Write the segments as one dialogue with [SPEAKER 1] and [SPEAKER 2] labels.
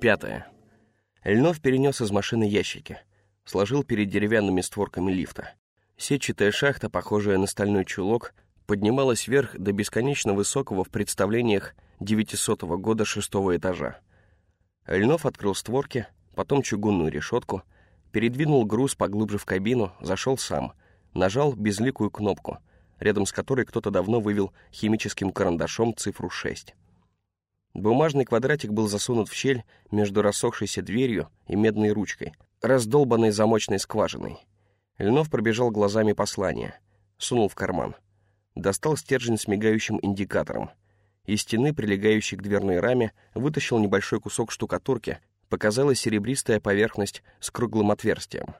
[SPEAKER 1] Пятое. Льнов перенес из машины ящики. Сложил перед деревянными створками лифта. Сетчатая шахта, похожая на стальной чулок, поднималась вверх до бесконечно высокого в представлениях 900 года шестого этажа. Льнов открыл створки, потом чугунную решетку, передвинул груз поглубже в кабину, зашел сам, нажал безликую кнопку, рядом с которой кто-то давно вывел химическим карандашом цифру 6. Бумажный квадратик был засунут в щель между рассохшейся дверью и медной ручкой, раздолбанной замочной скважиной. Льнов пробежал глазами послание, сунул в карман. Достал стержень с мигающим индикатором. Из стены, прилегающей к дверной раме, вытащил небольшой кусок штукатурки, показалась серебристая поверхность с круглым отверстием.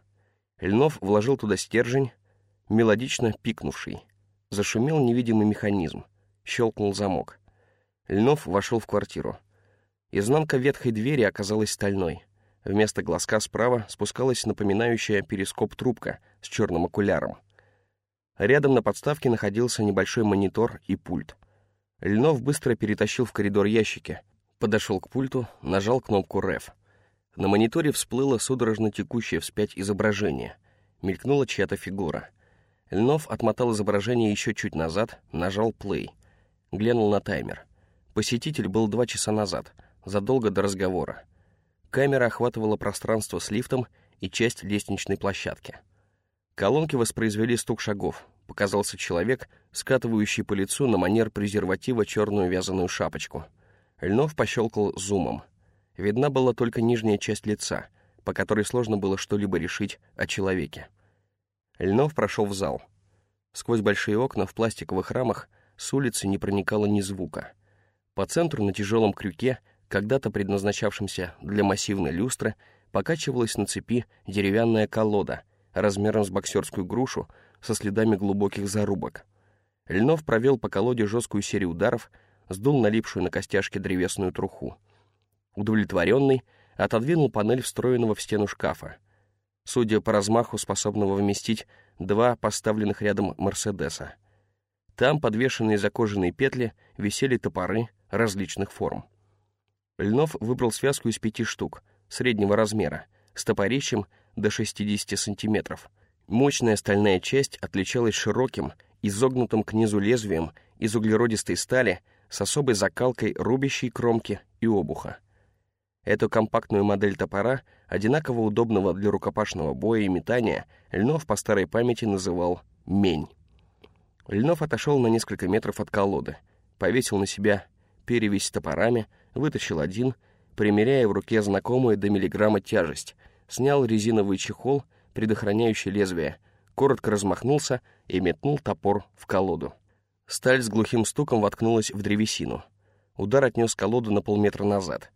[SPEAKER 1] Льнов вложил туда стержень, мелодично пикнувший. Зашумел невидимый механизм. Щелкнул замок. Льнов вошел в квартиру. Изнанка ветхой двери оказалась стальной. Вместо глазка справа спускалась напоминающая перископ трубка с черным окуляром. Рядом на подставке находился небольшой монитор и пульт. Льнов быстро перетащил в коридор ящики, подошел к пульту, нажал кнопку «РЭФ». На мониторе всплыло судорожно текущее вспять изображение. Мелькнула чья-то фигура. Льнов отмотал изображение еще чуть назад, нажал «плей». Глянул на таймер. Посетитель был два часа назад, задолго до разговора. Камера охватывала пространство с лифтом и часть лестничной площадки. Колонки воспроизвели стук шагов. Показался человек, скатывающий по лицу на манер презерватива черную вязаную шапочку. Льнов пощелкал зумом. Видна была только нижняя часть лица, по которой сложно было что-либо решить о человеке. Льнов прошел в зал. Сквозь большие окна в пластиковых рамах с улицы не проникало ни звука. По центру на тяжелом крюке, когда-то предназначавшемся для массивной люстры, покачивалась на цепи деревянная колода размером с боксерскую грушу со следами глубоких зарубок. Льнов провел по колоде жесткую серию ударов, сдул налипшую на костяшки древесную труху. Удовлетворенный, отодвинул панель встроенного в стену шкафа. Судя по размаху, способного вместить два поставленных рядом «Мерседеса». Там, подвешенные за кожаные петли, висели топоры, различных форм. Льнов выбрал связку из пяти штук, среднего размера, с топорищем до 60 сантиметров. Мощная стальная часть отличалась широким, изогнутым к низу лезвием из углеродистой стали с особой закалкой рубящей кромки и обуха. Эту компактную модель топора, одинаково удобного для рукопашного боя и метания, Льнов по старой памяти называл «мень». Льнов отошел на несколько метров от колоды, повесил на себя перевесь топорами, вытащил один, примеряя в руке знакомую до миллиграмма тяжесть, снял резиновый чехол, предохраняющий лезвие, коротко размахнулся и метнул топор в колоду. Сталь с глухим стуком воткнулась в древесину. Удар отнес колоду на полметра назад.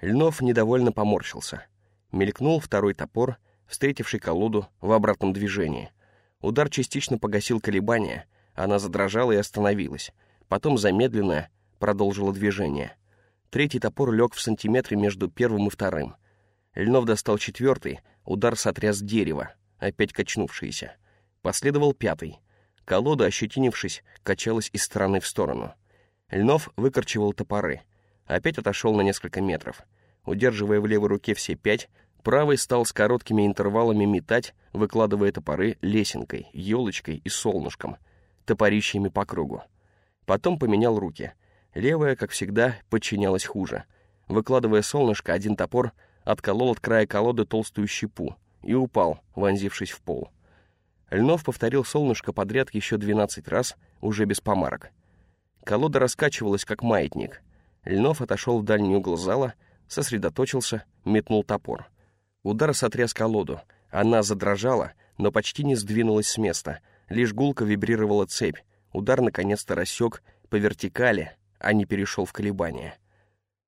[SPEAKER 1] Льнов недовольно поморщился. Мелькнул второй топор, встретивший колоду в обратном движении. Удар частично погасил колебания, она задрожала и остановилась. Потом замедленная, продолжила движение. Третий топор лег в сантиметре между первым и вторым. Льнов достал четвертый, удар сотряс дерево, опять качнувшееся. Последовал пятый. Колода, ощетинившись, качалась из стороны в сторону. Льнов выкорчевал топоры. Опять отошел на несколько метров. Удерживая в левой руке все пять, правый стал с короткими интервалами метать, выкладывая топоры лесенкой, елочкой и солнышком, топорищами по кругу. Потом поменял руки — Левая, как всегда, подчинялась хуже. Выкладывая солнышко, один топор отколол от края колоды толстую щепу и упал, вонзившись в пол. Льнов повторил солнышко подряд еще 12 раз, уже без помарок. Колода раскачивалась, как маятник. Льнов отошел в дальний угол зала, сосредоточился, метнул топор. Удар сотряс колоду. Она задрожала, но почти не сдвинулась с места. Лишь гулко вибрировала цепь. Удар наконец-то рассек по вертикали, а не перешел в колебания.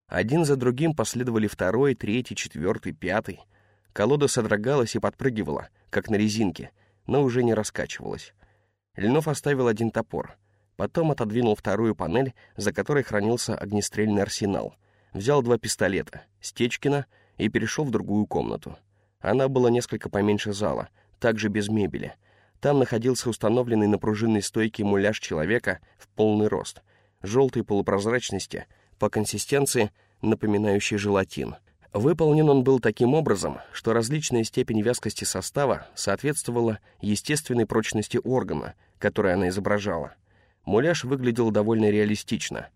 [SPEAKER 1] Один за другим последовали второй, третий, четвертый, пятый. Колода содрогалась и подпрыгивала, как на резинке, но уже не раскачивалась. Ленов оставил один топор. Потом отодвинул вторую панель, за которой хранился огнестрельный арсенал. Взял два пистолета, Стечкина, и перешел в другую комнату. Она была несколько поменьше зала, также без мебели. Там находился установленный на пружинной стойке муляж человека в полный рост — желтой полупрозрачности, по консистенции напоминающий желатин. Выполнен он был таким образом, что различная степень вязкости состава соответствовала естественной прочности органа, который она изображала. Муляж выглядел довольно реалистично.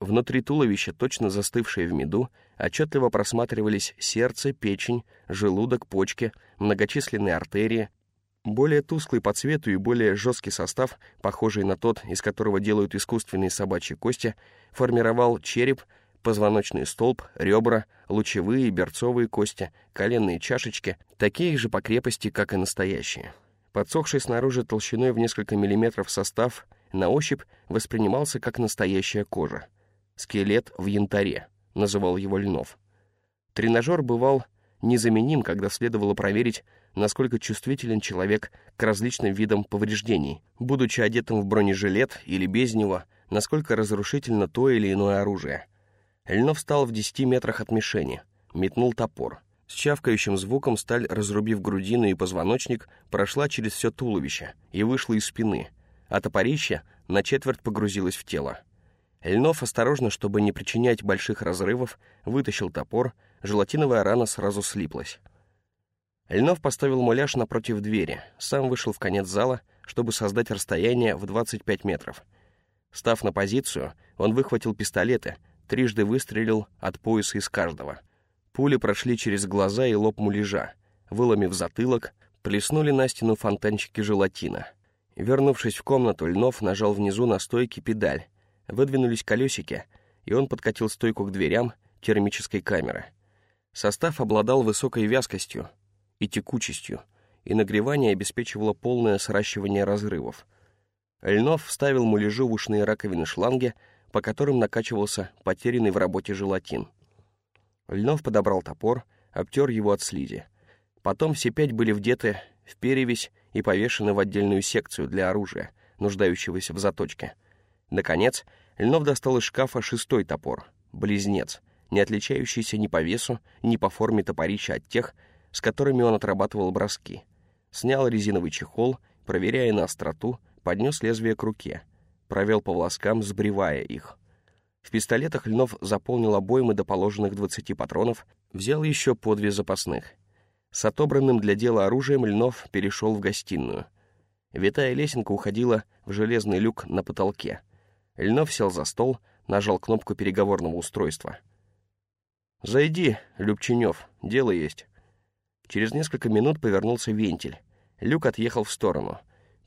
[SPEAKER 1] Внутри туловища, точно застывшие в меду, отчетливо просматривались сердце, печень, желудок, почки, многочисленные артерии. Более тусклый по цвету и более жесткий состав, похожий на тот, из которого делают искусственные собачьи кости, формировал череп — позвоночный столб, ребра, лучевые и берцовые кости, коленные чашечки, такие же по крепости, как и настоящие. Подсохший снаружи толщиной в несколько миллиметров состав на ощупь воспринимался как настоящая кожа. «Скелет в янтаре», — называл его Льнов. Тренажер бывал незаменим, когда следовало проверить, насколько чувствителен человек к различным видам повреждений, будучи одетым в бронежилет или без него, насколько разрушительно то или иное оружие — Льнов встал в десяти метрах от мишени, метнул топор. С чавкающим звуком сталь, разрубив грудину и позвоночник, прошла через все туловище и вышла из спины, а топорище на четверть погрузилось в тело. Льнов, осторожно, чтобы не причинять больших разрывов, вытащил топор, желатиновая рана сразу слиплась. Льнов поставил муляж напротив двери, сам вышел в конец зала, чтобы создать расстояние в 25 метров. Став на позицию, он выхватил пистолеты — трижды выстрелил от пояса из каждого. Пули прошли через глаза и лоб муляжа, выломив затылок, плеснули на стену фонтанчики желатина. Вернувшись в комнату, Льнов нажал внизу на стойке педаль. Выдвинулись колесики, и он подкатил стойку к дверям термической камеры. Состав обладал высокой вязкостью и текучестью, и нагревание обеспечивало полное сращивание разрывов. Льнов вставил муляжу в ушные раковины шланги, по которым накачивался потерянный в работе желатин. Льнов подобрал топор, обтер его от слизи. Потом все пять были вдеты в перевесь и повешены в отдельную секцию для оружия, нуждающегося в заточке. Наконец, Льнов достал из шкафа шестой топор, близнец, не отличающийся ни по весу, ни по форме топорища от тех, с которыми он отрабатывал броски. Снял резиновый чехол, проверяя на остроту, поднес лезвие к руке — провел по волоскам, сбривая их. В пистолетах Льнов заполнил обоймы до положенных 20 патронов, взял еще по две запасных. С отобранным для дела оружием Льнов перешел в гостиную. Витая лесенка уходила в железный люк на потолке. Льнов сел за стол, нажал кнопку переговорного устройства. «Зайди, Любченев, дело есть». Через несколько минут повернулся вентиль. Люк отъехал в сторону.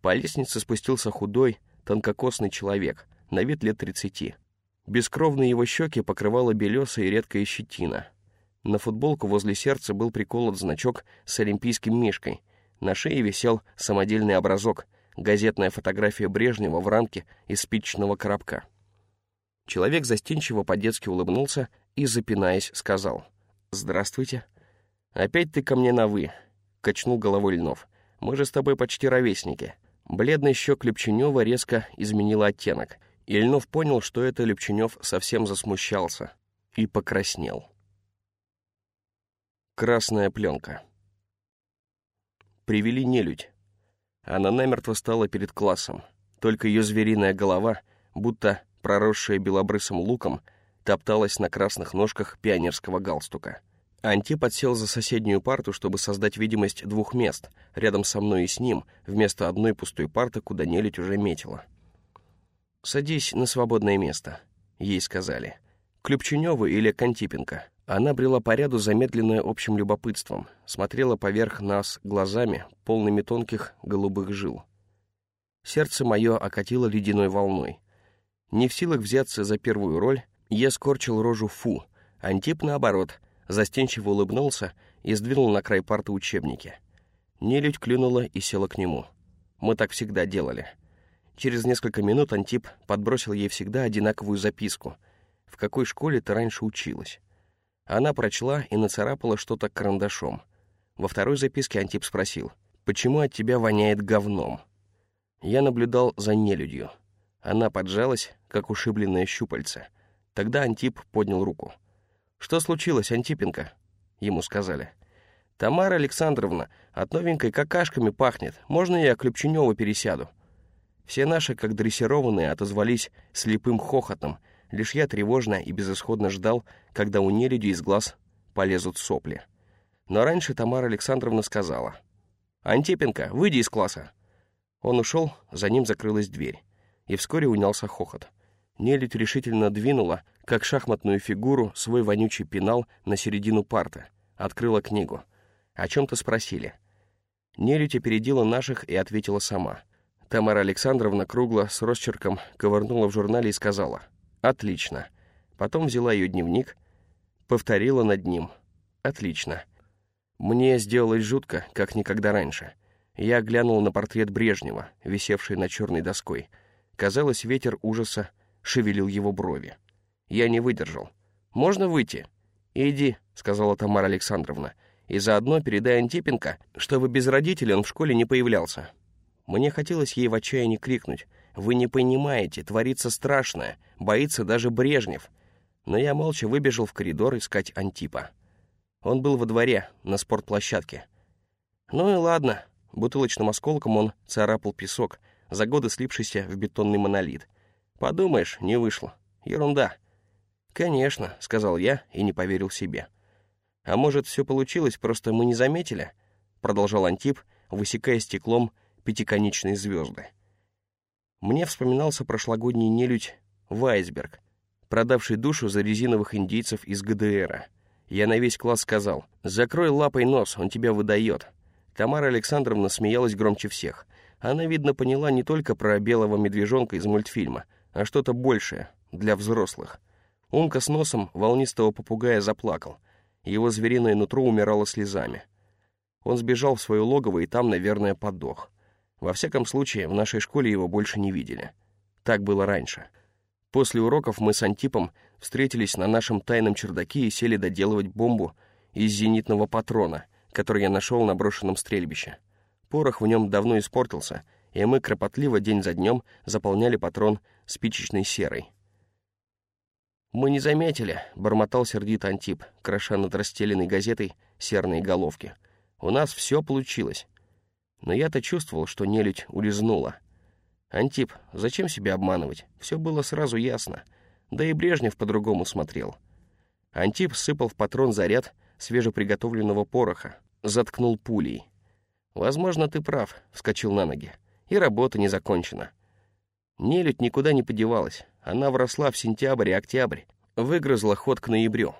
[SPEAKER 1] По лестнице спустился худой, тонкокосный человек, на вид лет тридцати. Бескровные его щеки покрывала белесая и редкая щетина. На футболку возле сердца был приколот значок с олимпийским мишкой. На шее висел самодельный образок, газетная фотография Брежнева в рамке из спичечного коробка. Человек застенчиво по-детски улыбнулся и, запинаясь, сказал «Здравствуйте». «Опять ты ко мне на «вы», — качнул головой Льнов. «Мы же с тобой почти ровесники. Бледный щек Лепченева резко изменил оттенок. Ильнов понял, что это Лепченев совсем засмущался и покраснел. Красная пленка. Привели нелюдь. Она намертво стала перед классом. Только ее звериная голова, будто проросшая белобрысым луком, топталась на красных ножках пионерского галстука. Анти подсел за соседнюю парту, чтобы создать видимость двух мест, рядом со мной и с ним, вместо одной пустой парты, куда нелюдь уже метила. «Садись на свободное место», — ей сказали. Клюпчунёва или Кантипенко. Она брела по ряду, замедленная общим любопытством, смотрела поверх нас глазами, полными тонких голубых жил. Сердце мое окатило ледяной волной. Не в силах взяться за первую роль, я скорчил рожу «фу», Антип, наоборот, застенчиво улыбнулся и сдвинул на край парты учебники. Нелюдь клюнула и села к нему. Мы так всегда делали. Через несколько минут Антип подбросил ей всегда одинаковую записку. «В какой школе ты раньше училась?» Она прочла и нацарапала что-то карандашом. Во второй записке Антип спросил, «Почему от тебя воняет говном?» Я наблюдал за нелюдью. Она поджалась, как ушибленное щупальце. Тогда Антип поднял руку — «Что случилось, Антипенко?» Ему сказали. «Тамара Александровна, от новенькой какашками пахнет. Можно я к Любченеву пересяду?» Все наши, как дрессированные, отозвались слепым хохотом. Лишь я тревожно и безысходно ждал, когда у нелюди из глаз полезут сопли. Но раньше Тамара Александровна сказала. «Антипенко, выйди из класса!» Он ушел, за ним закрылась дверь. И вскоре унялся хохот. Нелюдь решительно двинула, как шахматную фигуру, свой вонючий пенал на середину парты. Открыла книгу. О чем-то спросили. Нелюдь опередила наших и ответила сама. Тамара Александровна кругло с росчерком ковырнула в журнале и сказала «Отлично». Потом взяла ее дневник, повторила над ним «Отлично». Мне сделалось жутко, как никогда раньше. Я глянул на портрет Брежнева, висевший на черной доской. Казалось, ветер ужаса шевелил его брови. Я не выдержал. «Можно выйти?» «Иди», — сказала Тамара Александровна, «и заодно передай Антипенко, чтобы без родителей он в школе не появлялся». Мне хотелось ей в отчаянии крикнуть. «Вы не понимаете, творится страшное, боится даже Брежнев». Но я молча выбежал в коридор искать Антипа. Он был во дворе, на спортплощадке. Ну и ладно, бутылочным осколком он царапал песок, за годы слипшийся в бетонный монолит. Подумаешь, не вышло. Ерунда. «Конечно», — сказал я и не поверил себе. «А может, все получилось, просто мы не заметили?» — продолжал Антип, высекая стеклом пятиконечные звезды. Мне вспоминался прошлогодний нелюдь Вайсберг, продавший душу за резиновых индейцев из ГДРа. Я на весь класс сказал, «Закрой лапой нос, он тебя выдает». Тамара Александровна смеялась громче всех. Она, видно, поняла не только про белого медвежонка из мультфильма, а что-то большее, для взрослых. Умка с носом волнистого попугая заплакал. Его звериное нутро умирало слезами. Он сбежал в свое логово и там, наверное, подох. Во всяком случае, в нашей школе его больше не видели. Так было раньше. После уроков мы с Антипом встретились на нашем тайном чердаке и сели доделывать бомбу из зенитного патрона, который я нашел на брошенном стрельбище. Порох в нем давно испортился, и мы кропотливо день за днем заполняли патрон спичечной серой. «Мы не заметили», — бормотал сердито Антип, кроша над расстеленной газетой серные головки. «У нас все получилось». Но я-то чувствовал, что нелюдь улизнула. «Антип, зачем себя обманывать? Все было сразу ясно. Да и Брежнев по-другому смотрел. Антип сыпал в патрон заряд свежеприготовленного пороха, заткнул пулей. «Возможно, ты прав», — вскочил на ноги. «И работа не закончена». Нелюдь никуда не подевалась. Она вросла в сентябрь и октябрь, выгрызла ход к ноябрю.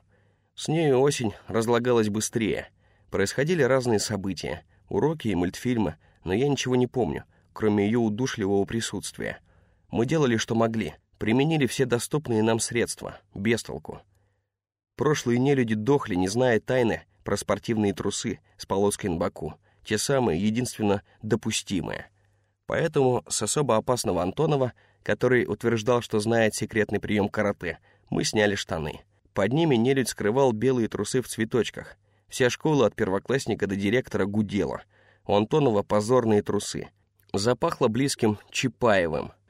[SPEAKER 1] С нею осень разлагалась быстрее. Происходили разные события, уроки и мультфильмы, но я ничего не помню, кроме ее удушливого присутствия. Мы делали, что могли — Применили все доступные нам средства, без толку. Прошлые нелюди дохли, не зная тайны про спортивные трусы с полоской на боку, те самые, единственно допустимые. Поэтому с особо опасного Антонова, который утверждал, что знает секретный прием карате, мы сняли штаны. Под ними нелюдь скрывал белые трусы в цветочках. Вся школа от первоклассника до директора гудела. У Антонова позорные трусы. Запахло близким Чапаевым —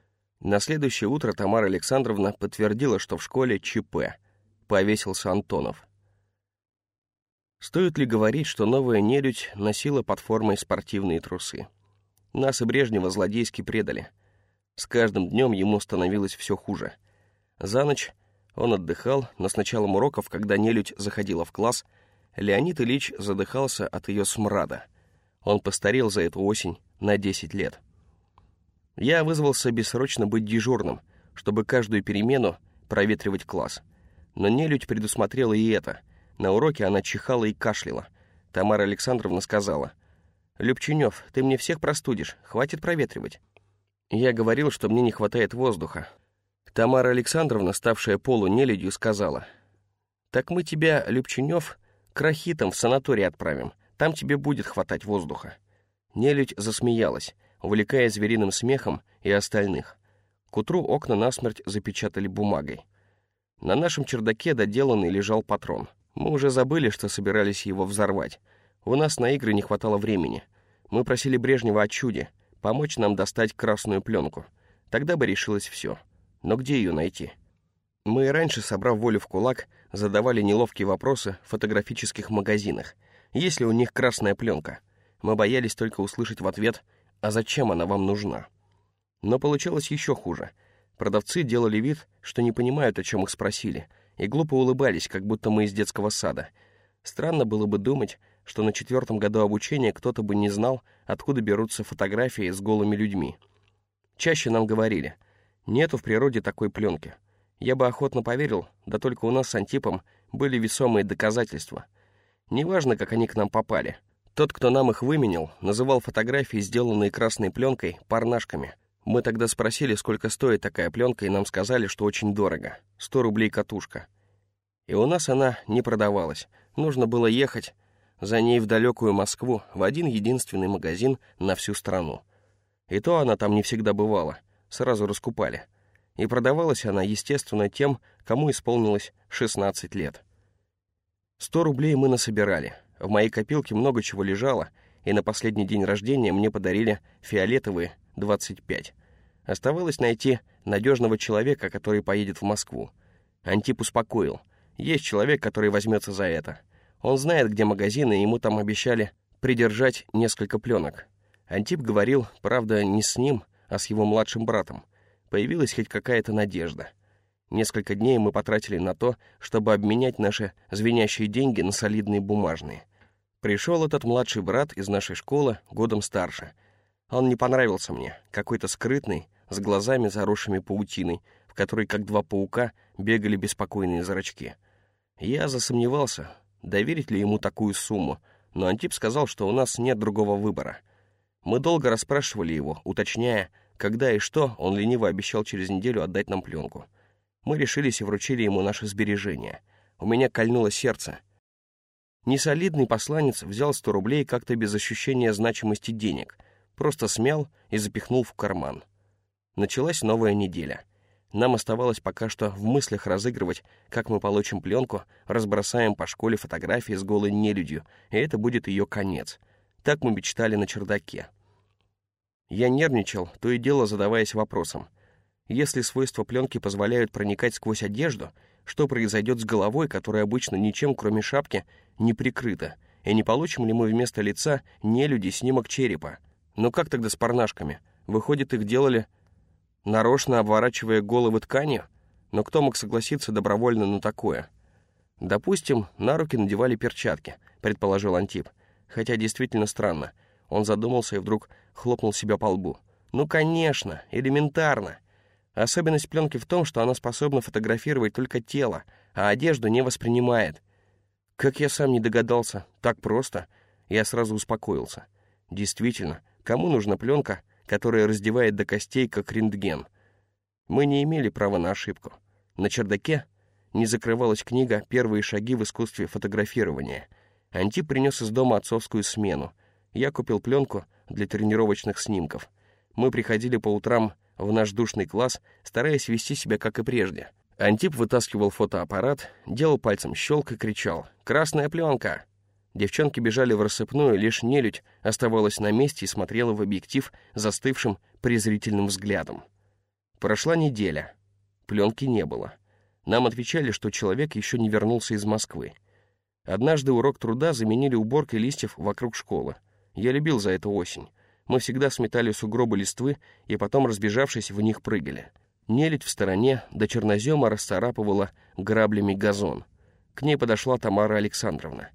[SPEAKER 1] на следующее утро Тамара Александровна подтвердила, что в школе ЧП. Повесился Антонов. Стоит ли говорить, что новая нелюдь носила под формой спортивные трусы? Нас и Брежнева злодейски предали. С каждым днем ему становилось все хуже. За ночь он отдыхал, но с началом уроков, когда нелюдь заходила в класс, Леонид Ильич задыхался от ее смрада. Он постарел за эту осень на 10 лет. Я вызвался бессрочно быть дежурным, чтобы каждую перемену проветривать класс. Но нелюдь предусмотрела и это. На уроке она чихала и кашляла. Тамара Александровна сказала, «Любченев, ты мне всех простудишь, хватит проветривать». Я говорил, что мне не хватает воздуха. Тамара Александровна, ставшая полунелюдью, сказала, «Так мы тебя, Любченев, к рахитам в санаторий отправим, там тебе будет хватать воздуха». Нелюдь засмеялась увлекая звериным смехом и остальных. К утру окна насмерть запечатали бумагой. На нашем чердаке доделанный лежал патрон. Мы уже забыли, что собирались его взорвать. У нас на игры не хватало времени. Мы просили Брежнева о чуде, помочь нам достать красную пленку. Тогда бы решилось все. Но где ее найти? Мы и раньше, собрав волю в кулак, задавали неловкие вопросы в фотографических магазинах. Есть ли у них красная пленка? Мы боялись только услышать в ответ а зачем она вам нужна? Но получалось еще хуже. Продавцы делали вид, что не понимают, о чем их спросили, и глупо улыбались, как будто мы из детского сада. Странно было бы думать, что на четвертом году обучения кто-то бы не знал, откуда берутся фотографии с голыми людьми. Чаще нам говорили, нету в природе такой пленки. Я бы охотно поверил, да только у нас с Антипом были весомые доказательства. Неважно, как они к нам попали. Тот, кто нам их выменил, называл фотографии, сделанные красной пленкой, парнашками. Мы тогда спросили, сколько стоит такая пленка, и нам сказали, что очень дорого. 100 рублей катушка. И у нас она не продавалась. Нужно было ехать за ней в далекую Москву, в один единственный магазин на всю страну. И то она там не всегда бывала, сразу раскупали. И продавалась она, естественно, тем, кому исполнилось 16 лет. 100 рублей мы насобирали. В моей копилке много чего лежало, и на последний день рождения мне подарили фиолетовые 25. Оставалось найти надежного человека, который поедет в Москву. Антип успокоил. Есть человек, который возьмется за это — он знает, где магазины, и ему там обещали придержать несколько пленок. Антип говорил, правда, не с ним, а с его младшим братом. Появилась хоть какая-то надежда. Несколько дней мы потратили на то, чтобы обменять наши звенящие деньги на солидные бумажные. Пришел этот младший брат из нашей школы, годом старше. Он не понравился мне, какой-то скрытный, с глазами заросшими паутиной, в которой, как два паука, бегали беспокойные зрачки. Я засомневался, доверить ли ему такую сумму, но Антип сказал, что у нас нет другого выбора. Мы долго расспрашивали его, уточняя, когда и что он лениво обещал через неделю отдать нам пленку. Мы решились и вручили ему наши сбережения. У меня кольнуло сердце. Несолидный посланец взял сто рублей как-то без ощущения значимости денег, просто смял и запихнул в карман. Началась новая неделя — нам оставалось пока что в мыслях разыгрывать, как мы получим пленку, разбросаем по школе фотографии с голой нелюдью, и это будет ее конец. Так мы мечтали на чердаке. Я нервничал, то и дело задаваясь вопросом. Если свойства пленки позволяют проникать сквозь одежду, что произойдет с головой, которая обычно ничем, кроме шапки, не прикрыта, и не получим ли мы вместо лица нелюди снимок черепа? Но как тогда с парнашками? Выходит, их делали нарочно обворачивая головы тканью, но кто мог согласиться добровольно на такое? Допустим, на руки надевали перчатки, предположил Антип, хотя действительно странно. Он задумался и вдруг хлопнул себя по лбу. Ну, конечно, элементарно. Особенность пленки в том, что она способна фотографировать только тело, а одежду не воспринимает. Как я сам не догадался, так просто, я сразу успокоился. Действительно, кому нужна пленка, которая раздевает до костей, как рентген. Мы не имели права на ошибку. На чердаке не закрывалась книга «Первые шаги в искусстве фотографирования». Антип принес из дома отцовскую смену. Я купил пленку для тренировочных снимков. Мы приходили по утрам в наш душный класс, стараясь вести себя как и прежде. Антип вытаскивал фотоаппарат, делал пальцем щелк и кричал «Красная пленка!». Девчонки бежали в рассыпную, лишь нелюдь оставалась на месте и смотрела в объектив застывшим презрительным взглядом. Прошла неделя. Пленки не было. Нам отвечали, что человек еще не вернулся из Москвы. Однажды урок труда заменили уборкой листьев вокруг школы. Я любил за это осень. Мы всегда сметали сугробы листвы и потом, разбежавшись, в них прыгали. Нелюдь в стороне до чернозема расцарапывала граблями газон. К ней подошла Тамара Александровна.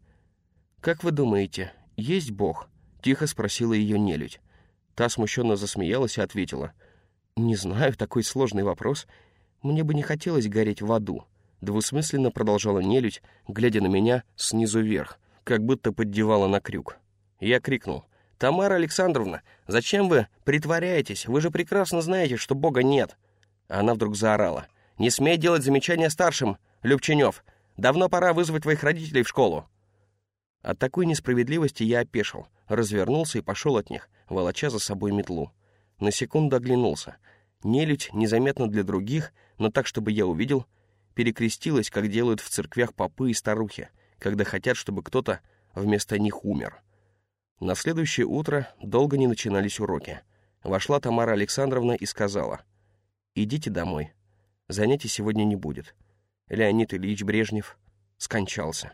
[SPEAKER 1] «Как вы думаете, есть Бог?» — тихо спросила ее нелюдь. Та смущенно засмеялась и ответила. «Не знаю, такой сложный вопрос. Мне бы не хотелось гореть в аду». Двусмысленно продолжала нелюдь, глядя на меня снизу вверх, как будто поддевала на крюк. Я крикнул. «Тамара Александровна, зачем вы притворяетесь? Вы же прекрасно знаете, что Бога нет!» Она вдруг заорала. «Не смей делать замечания старшим, Любченев! Давно пора вызвать твоих родителей в школу!» От такой несправедливости я опешил, развернулся и пошел от них, волоча за собой метлу. На секунду оглянулся. Нелюдь, незаметно для других, но так, чтобы я увидел, перекрестилась, как делают в церквях попы и старухи, когда хотят, чтобы кто-то вместо них умер. На следующее утро долго не начинались уроки. Вошла Тамара Александровна и сказала, «Идите домой. Занятий сегодня не будет. Леонид Ильич Брежнев скончался»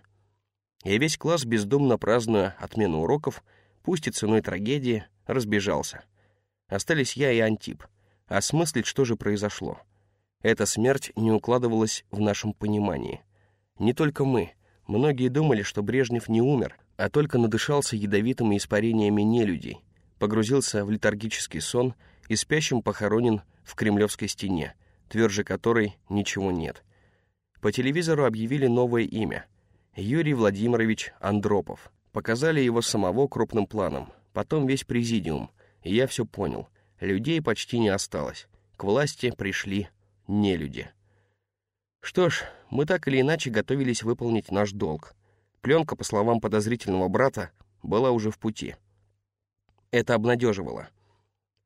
[SPEAKER 1] и весь класс, бездумно празднуя отмену уроков, пусть и ценой трагедии, разбежался. Остались я и Антип. Осмыслить, что же произошло. Эта смерть не укладывалась в нашем понимании. Не только мы, Многие думали, что Брежнев не умер, а только надышался ядовитыми испарениями нелюдей, погрузился в летаргический сон и спящим похоронен в Кремлевской стене, тверже которой ничего нет. По телевизору объявили новое имя — Юрий Владимирович Андропов. Показали его самого крупным планом, потом весь президиум, и я все понял. Людей почти не осталось. К власти пришли нелюди. Что ж, мы так или иначе готовились выполнить наш долг. Пленка, по словам подозрительного брата, была уже в пути. Это обнадеживало.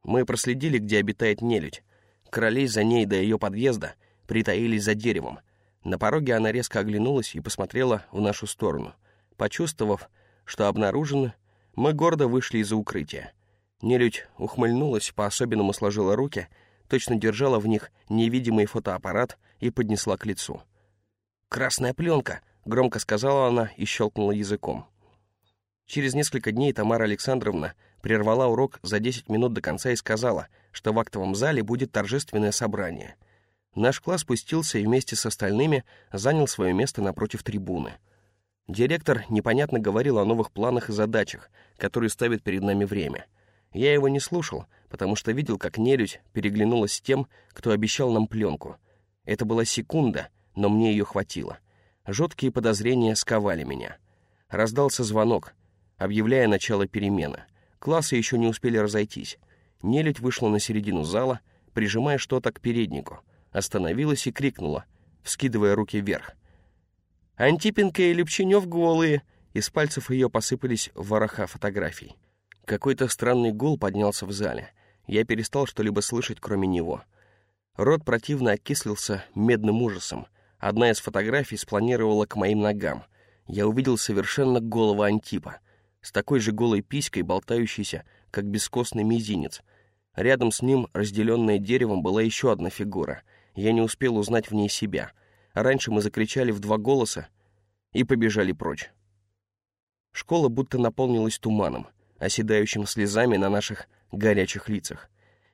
[SPEAKER 1] Мы проследили, где обитает нелюдь. Королей за ней до ее подъезда притаились за деревом. На пороге она резко оглянулась и посмотрела в нашу сторону. Почувствовав, что обнаружены, мы гордо вышли из-за укрытия. Нелюдь ухмыльнулась, по-особенному сложила руки, точно держала в них невидимый фотоаппарат и поднесла к лицу. «Красная пленка!» — громко сказала она и щелкнула языком. Через несколько дней Тамара Александровна прервала урок за 10 минут до конца и сказала, что в актовом зале будет торжественное собрание. Наш класс спустился и вместе с остальными занял свое место напротив трибуны. Директор непонятно говорил о новых планах и задачах, которые ставит перед нами время. Я его не слушал, потому что видел, как нелюдь переглянулась с тем, кто обещал нам пленку. Это была секунда, но мне ее хватило. Жуткие подозрения сковали меня. Раздался звонок, объявляя начало перемены. Классы еще не успели разойтись. Нелюдь вышла на середину зала, прижимая что-то к переднику. Остановилась и крикнула, вскидывая руки вверх. «Антипенко и Любченев голые!» Из пальцев ее посыпались вороха фотографий. Какой-то странный гул поднялся в зале. Я перестал что-либо слышать, кроме него. Рот противно окислился медным ужасом. Одна из фотографий спланировала к моим ногам. Я увидел совершенно голого Антипа, с такой же голой писькой, болтающейся, как бескостный мизинец. Рядом с ним, разделенная деревом, была еще одна фигура. Я не успел узнать в ней себя. Раньше мы закричали в два голоса и побежали прочь. Школа будто наполнилась туманом — оседающим слезами на наших горячих лицах.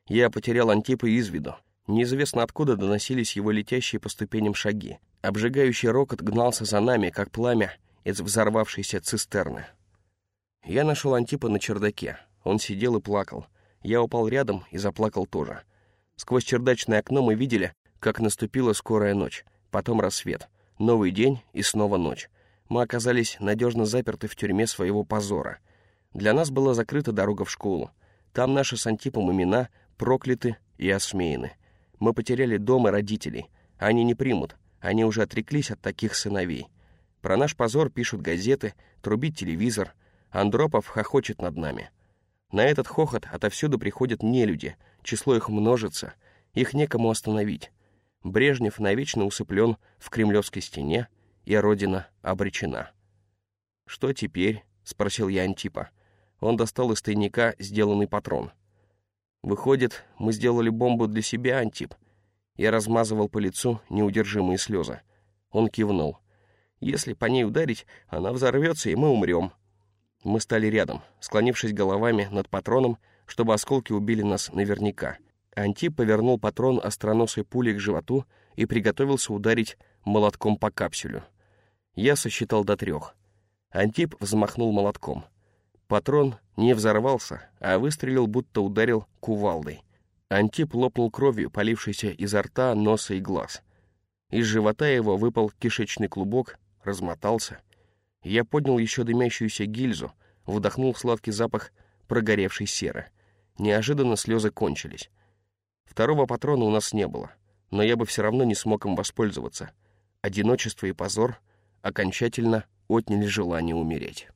[SPEAKER 1] Я потерял Антипа из виду. Неизвестно откуда доносились его летящие по ступеням шаги. Обжигающий рокот гнался за нами, как пламя из взорвавшейся цистерны. Я нашел Антипа на чердаке. Он сидел и плакал. Я упал рядом и заплакал тоже. Сквозь чердачное окно мы видели, как наступила скорая ночь, потом рассвет, новый день и снова ночь. Мы оказались надежно заперты в тюрьме своего позора — для нас была закрыта дорога в школу. Там наши с Антипом имена прокляты и осмеяны. Мы потеряли дом и родителей. Они не примут. Они уже отреклись от таких сыновей. Про наш позор пишут газеты, трубит телевизор. Андропов хохочет над нами. На этот хохот отовсюду приходят нелюди. Число их множится. Их некому остановить. Брежнев навечно усыплен в Кремлевской стене, и Родина обречена. «Что теперь?» — спросил я Антипа. Он достал из тайника сделанный патрон. «Выходит, мы сделали бомбу для себя, Антип?» Я размазывал по лицу неудержимые слезы. Он кивнул. «Если по ней ударить, она взорвется, и мы умрем». Мы стали рядом, склонившись головами над патроном, чтобы осколки убили нас наверняка. Антип повернул патрон остроносой пулей к животу и приготовился ударить молотком по капсюлю. Я сосчитал до трех. Антип взмахнул молотком — Патрон не взорвался, а выстрелил, будто ударил кувалдой. Антип лопнул кровью, полившейся изо рта, носа и глаз. Из живота его выпал кишечный клубок, размотался. Я поднял еще дымящуюся гильзу, вдохнул сладкий запах прогоревшей серы. Неожиданно слезы кончились. Второго патрона у нас не было, но я бы все равно не смог им воспользоваться. Одиночество и позор окончательно отняли желание умереть.